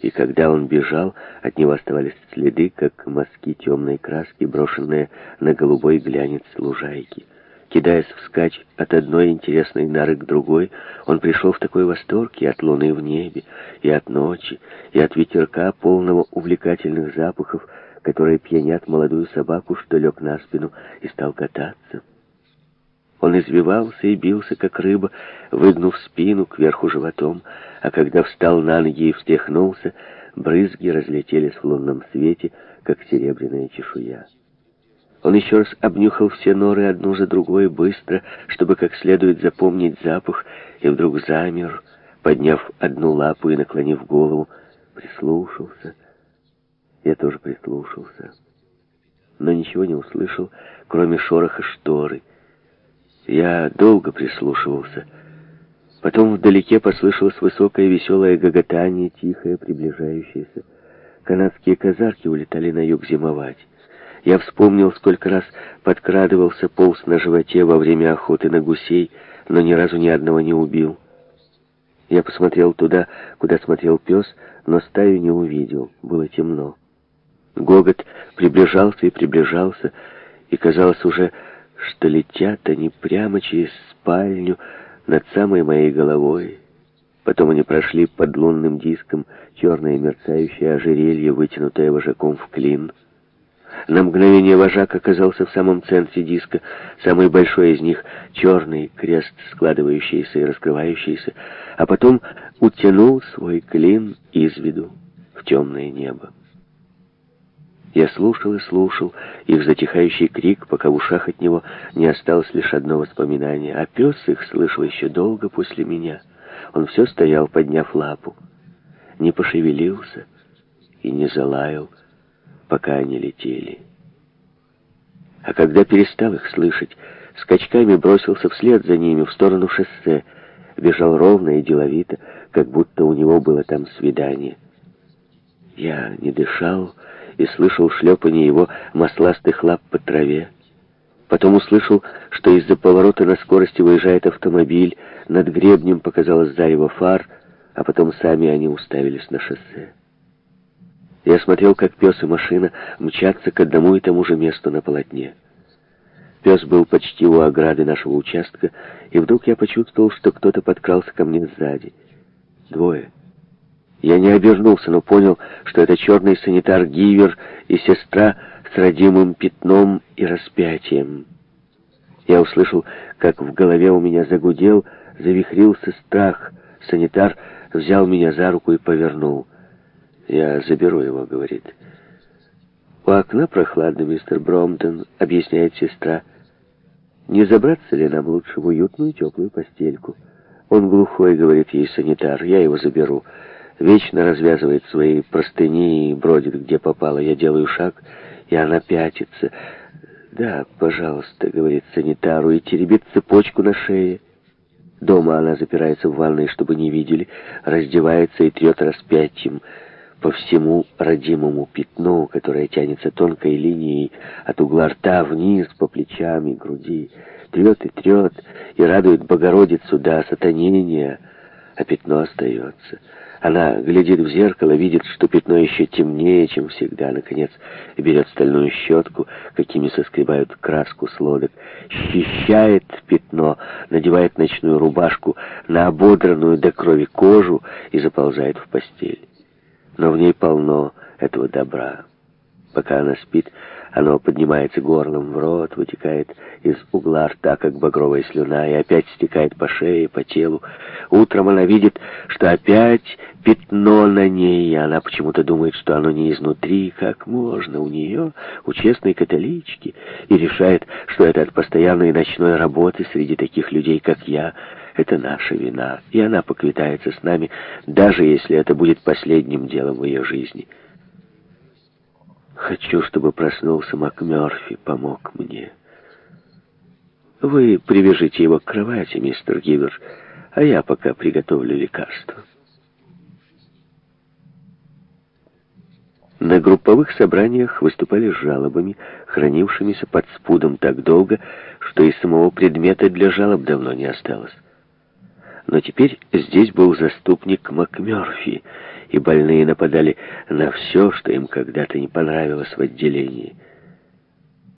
и когда он бежал, от него оставались следы, как мазки темной краски, брошенные на голубой глянец лужайки. Кидаясь вскачь от одной интересной нары к другой, он пришел в такой восторг и от луны в небе, и от ночи, и от ветерка, полного увлекательных запахов, которые пьянят молодую собаку, что лег на спину и стал кататься. Он извивался и бился, как рыба, выгнув спину кверху животом, а когда встал на ноги и встряхнулся, брызги разлетелись в лунном свете, как серебряная чешуя. Он еще раз обнюхал все норы одну за другой быстро, чтобы как следует запомнить запах, и вдруг замер, подняв одну лапу и наклонив голову, прислушался. Я тоже прислушался, но ничего не услышал, кроме шороха шторы — я долго прислушивался. Потом вдалеке послышалось высокое веселое гоготание, тихое, приближающееся. Канадские казарки улетали на юг зимовать. Я вспомнил, сколько раз подкрадывался, полз на животе во время охоты на гусей, но ни разу ни одного не убил. Я посмотрел туда, куда смотрел пес, но стаю не увидел. Было темно. Гогот приближался и приближался, и, казалось, уже что летят они прямо через спальню над самой моей головой. Потом они прошли под лунным диском черное мерцающее ожерелье, вытянутое вожаком в клин. На мгновение вожак оказался в самом центре диска, самый большой из них — черный крест, складывающийся и раскрывающийся, а потом утянул свой клин из виду в темное небо. Я слушал и слушал их затихающий крик, пока в ушах от него не осталось лишь одно воспоминание. А пес их слышал еще долго после меня. Он все стоял, подняв лапу, не пошевелился и не залаял, пока они летели. А когда перестал их слышать, скачками бросился вслед за ними в сторону шоссе, бежал ровно и деловито, как будто у него было там свидание. Я не дышал, и слышал шлепанье его масластых лап по траве. Потом услышал, что из-за поворота на скорости выезжает автомобиль, над гребнем показалось за его фар, а потом сами они уставились на шоссе. Я смотрел, как пес и машина мчатся к одному и тому же месту на полотне. Пес был почти у ограды нашего участка, и вдруг я почувствовал, что кто-то подкрался ко мне сзади. Двое. Я не обернулся, но понял, что это черный санитар Гивер и сестра с родимым пятном и распятием. Я услышал, как в голове у меня загудел, завихрился страх. Санитар взял меня за руку и повернул. «Я заберу его», — говорит. «У окна прохладно, мистер Бромтон», — объясняет сестра. «Не забраться ли нам лучше в уютную теплую постельку?» «Он глухой», — говорит ей санитар, — «я его заберу». Вечно развязывает свои простыни и бродит, где попало. Я делаю шаг, и она пятится. «Да, пожалуйста», — говорит санитару, и теребит цепочку на шее. Дома она запирается в ванной, чтобы не видели, раздевается и трет распятием по всему родимому пятну, которое тянется тонкой линией от угла рта вниз по плечам и груди. Трет и трет, и радует Богородицу до осатанения, а пятно остается. Она глядит в зеркало, видит, что пятно еще темнее, чем всегда. Наконец, берет стальную щетку, какими соскребают краску с лодок, счищает пятно, надевает ночную рубашку на ободранную до крови кожу и заползает в постель. Но в ней полно этого добра. Пока она спит, оно поднимается горлом в рот, вытекает из угла рта, как багровая слюна, и опять стекает по шее, по телу. Утром она видит, что опять пятно на ней, и она почему-то думает, что оно не изнутри, как можно у нее, у честной католички, и решает, что это от постоянной ночной работы среди таких людей, как я. Это наша вина, и она поквитается с нами, даже если это будет последним делом в ее жизни». Хочу, чтобы проснулся МакМёрфи, помог мне. Вы привяжите его к кровати, мистер Гивер, а я пока приготовлю лекарство. На групповых собраниях выступали с жалобами, хранившимися под спудом так долго, что и самого предмета для жалоб давно не осталось. Но теперь здесь был заступник МакМёрфи, и больные нападали на все, что им когда-то не понравилось в отделении.